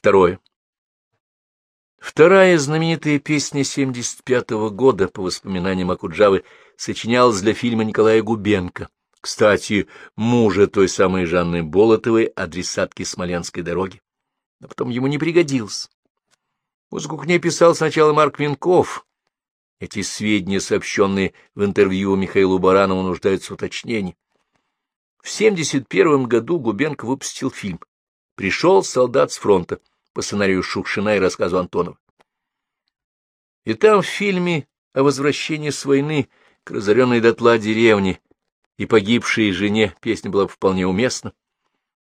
Второе. Вторая знаменитая песня 75-го года, по воспоминаниям Акуджавы, сочинялась для фильма Николая Губенко, кстати, мужа той самой Жанны Болотовой, адресатки Смоленской дороги. Но потом ему не пригодился. Музыку к ней писал сначала Марк Винков. Эти сведения, сообщенные в интервью Михаилу Баранову, нуждаются в уточнении. В 71 году Губенко выпустил фильм «Пришел солдат с фронта» по сценарию Шукшина и рассказу Антонова. И там в фильме о возвращении с войны к разоренной дотла деревне и погибшей жене песня была вполне уместна,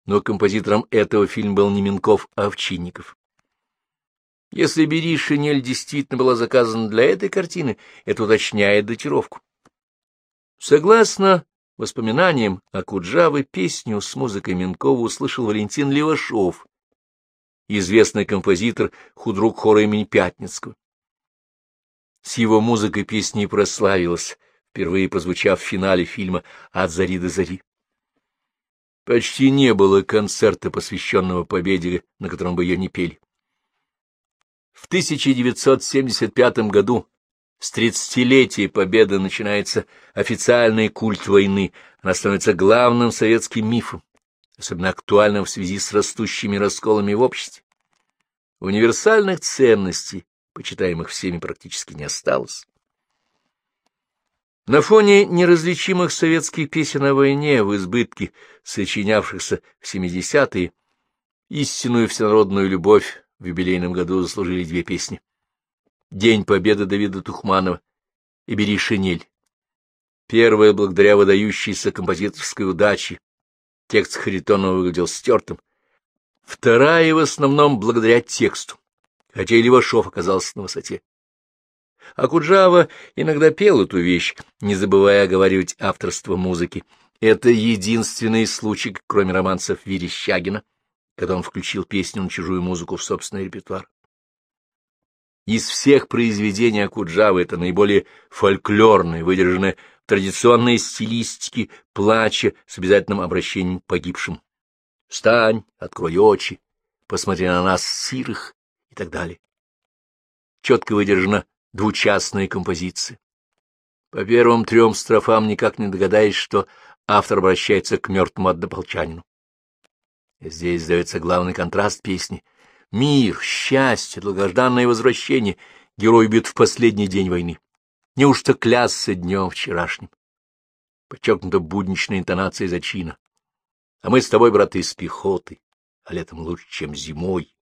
но композитором этого фильма был не Минков, а Овчинников. Если «Бери шинель» действительно была заказана для этой картины, это уточняет датировку. Согласно воспоминаниям о Куджаве, песню с музыкой Минкова услышал Валентин Левашов, известный композитор, худрук хора имени Пятницкого. С его музыкой песня и прославилась, впервые прозвучав в финале фильма «От зари до зари». Почти не было концерта, посвященного победе, на котором бы ее не пели. В 1975 году с тридцатилетия Победы начинается официальный культ войны, она становится главным советским мифом особенно актуальным в связи с растущими расколами в обществе. Универсальных ценностей, почитаемых всеми, практически не осталось. На фоне неразличимых советских песен о войне в избытке, сочинявшихся в 70-е, истинную всенародную любовь в юбилейном году заслужили две песни. «День Победы» Давида Тухманова и «Бери шинель». Первая благодаря выдающейся композиторской удаче Текст Харитонова выглядел стертым. Вторая в основном благодаря тексту, хотя и Левашов оказался на высоте. А Куджава иногда пел эту вещь, не забывая оговаривать авторство музыки. Это единственный случай, кроме романсов Верещагина, когда он включил песню на чужую музыку в собственный репертуар. Из всех произведений Акуджавы это наиболее фольклорное, выдержанное традиционной стилистики плача с обязательным обращением к погибшим. «Встань, открой очи, посмотри на нас, сирых» и так далее. Четко выдержана двучастная композиция. По первым трем строфам никак не догадаешь, что автор обращается к мертвому однополчанину. Здесь дается главный контраст песни. Мир, счастье, долгожданное возвращение. Герой бит в последний день войны. Неужто клясться днем вчерашним? Подчеркнута будничная интонация зачина. А мы с тобой, браты, из пехоты, а летом лучше, чем зимой.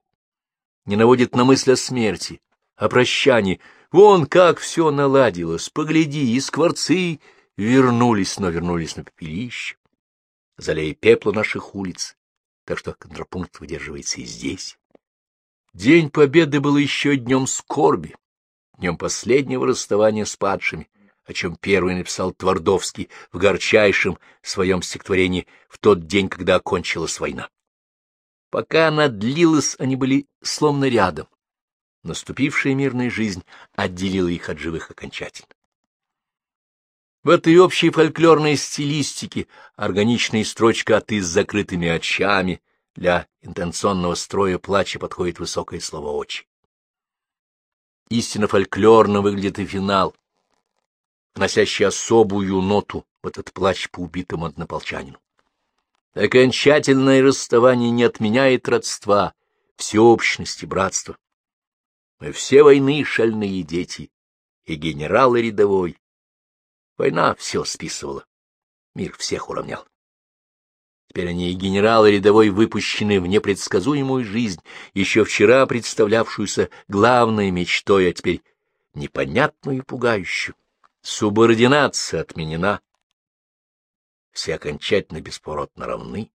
Не наводит на мысль о смерти, о прощании. Вон как все наладилось, погляди, и скворцы вернулись, но вернулись на пепелище, залея пепла наших улиц, так что контрапункт выдерживается и здесь. День Победы был еще днем скорби днем последнего расставания с падшими, о чем первый написал Твардовский в горчайшем своем стихотворении в тот день, когда окончилась война. Пока она длилась, они были словно рядом. Наступившая мирная жизнь отделила их от живых окончательно. В этой общей фольклорной стилистике органичная строчка «ты с закрытыми очами» для интенционного строя плача подходит высокое слово «очи». Истинно фольклорно выглядит и финал, вносящий особую ноту в этот плач по убитому однополчанину. Окончательное расставание не отменяет родства, всеобщности, братства. Мы все войны шальные дети, и генерал, и рядовой. Война все списывала, мир всех уравнял. Теперь они и генерал, и рядовой выпущены в непредсказуемую жизнь, еще вчера представлявшуюся главной мечтой, а теперь непонятную и пугающую. Субординация отменена. Все окончательно бесповоротно равны.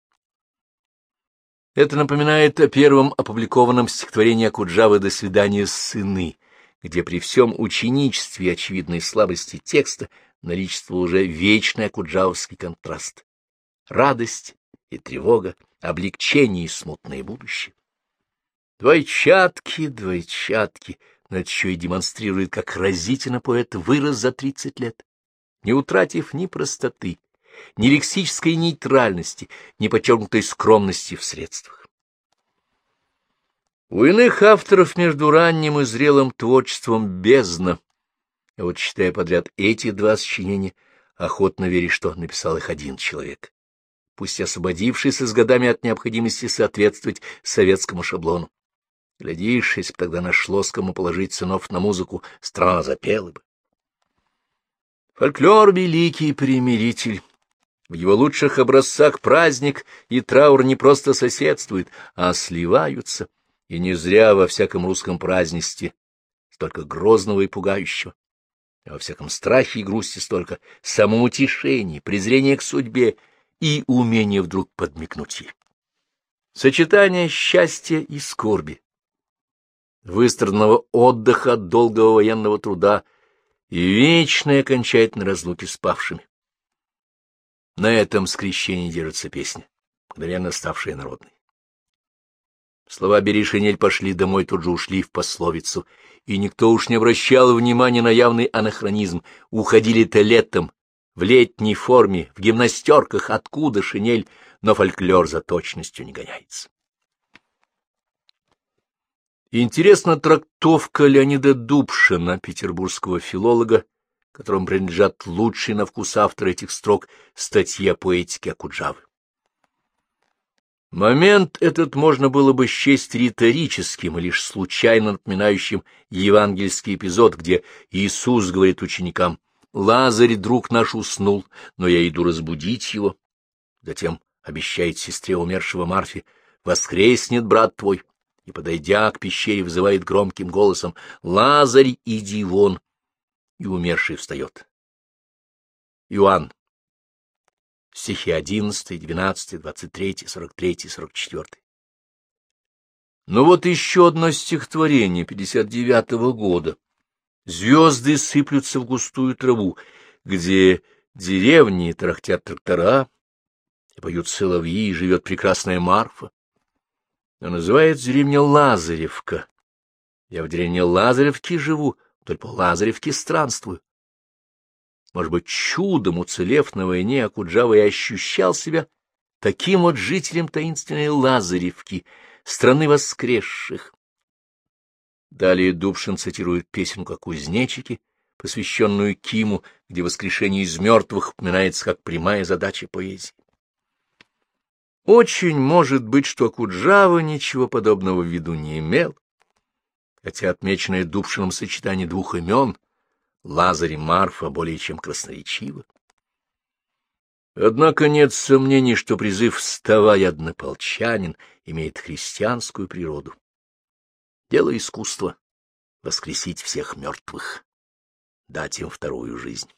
Это напоминает о первом опубликованном стихотворении Акуджавы «До свидания, сыны», где при всем ученичестве и очевидной слабости текста наличествовал уже вечный акуджавовский контраст. Радость и тревога, облегчение и смутное будущее. Двойчатки, двойчатки, и демонстрирует, как разительно поэт вырос за тридцать лет, не утратив ни простоты, ни лексической нейтральности, ни подчеркнутой скромности в средствах. У иных авторов между ранним и зрелым творчеством бездна. А вот читая подряд эти два сочинения, охотно веришь, что написал их один человек, пусть освободившийся с годами от необходимости соответствовать советскому шаблону. Глядишь, если бы тогда нашлось кому положить сынов на музыку, страна запела бы. Фольклор — великий примиритель. В его лучших образцах праздник и траур не просто соседствуют, а сливаются, и не зря во всяком русском празднестве столько грозного и пугающего, а во всяком страхе и грусти столько самоутешения, презрения к судьбе и умения вдруг подмигнуть ей. Сочетание счастья и скорби, выстраданного отдыха от долгого военного труда и вечной окончательной разлуки с павшими. На этом скрещении держится песня, мгновенно ставшая народной. Слова «бери пошли домой, тут же ушли в пословицу, и никто уж не обращал внимания на явный анахронизм. Уходили-то летом, в летней форме, в гимнастерках, откуда шинель, но фольклор за точностью не гоняется. Интересна трактовка Леонида Дубшина, петербургского филолога, которому принадлежат лучшие на вкус автора этих строк статьи о поэтике Акуджавы. Момент этот можно было бы счесть риторическим и лишь случайно напоминающим евангельский эпизод, где Иисус говорит ученикам «Лазарь, друг наш, уснул, но я иду разбудить его». Затем обещает сестре умершего Марфе «Воскреснет брат твой» и, подойдя к пещере, вызывает громким голосом «Лазарь, иди вон!» И умерший встает. Иоанн. Стихи 11, 12, 23, 43, 44. Но вот еще одно стихотворение 59-го года. Звезды сыплются в густую траву, где деревни трахтят трактора, и поют соловьи, и живет прекрасная Марфа но называется деревня Лазаревка. Я в деревне Лазаревки живу, только по Лазаревке странствую. Может быть, чудом уцелев на войне, Акуджава и ощущал себя таким вот жителем таинственной Лазаревки, страны воскресших. Далее Дубшин цитирует песенку о кузнечике, посвященную Киму, где воскрешение из мертвых упоминается как прямая задача поэзии. Очень может быть, что Куджава ничего подобного в виду не имел, хотя отмеченное Дубшином сочетание двух имен Лазарь и Марфа более чем красноречиво. Однако нет сомнений, что призыв «вставай, однополчанин» имеет христианскую природу. Дело искусства — воскресить всех мертвых, дать им вторую жизнь.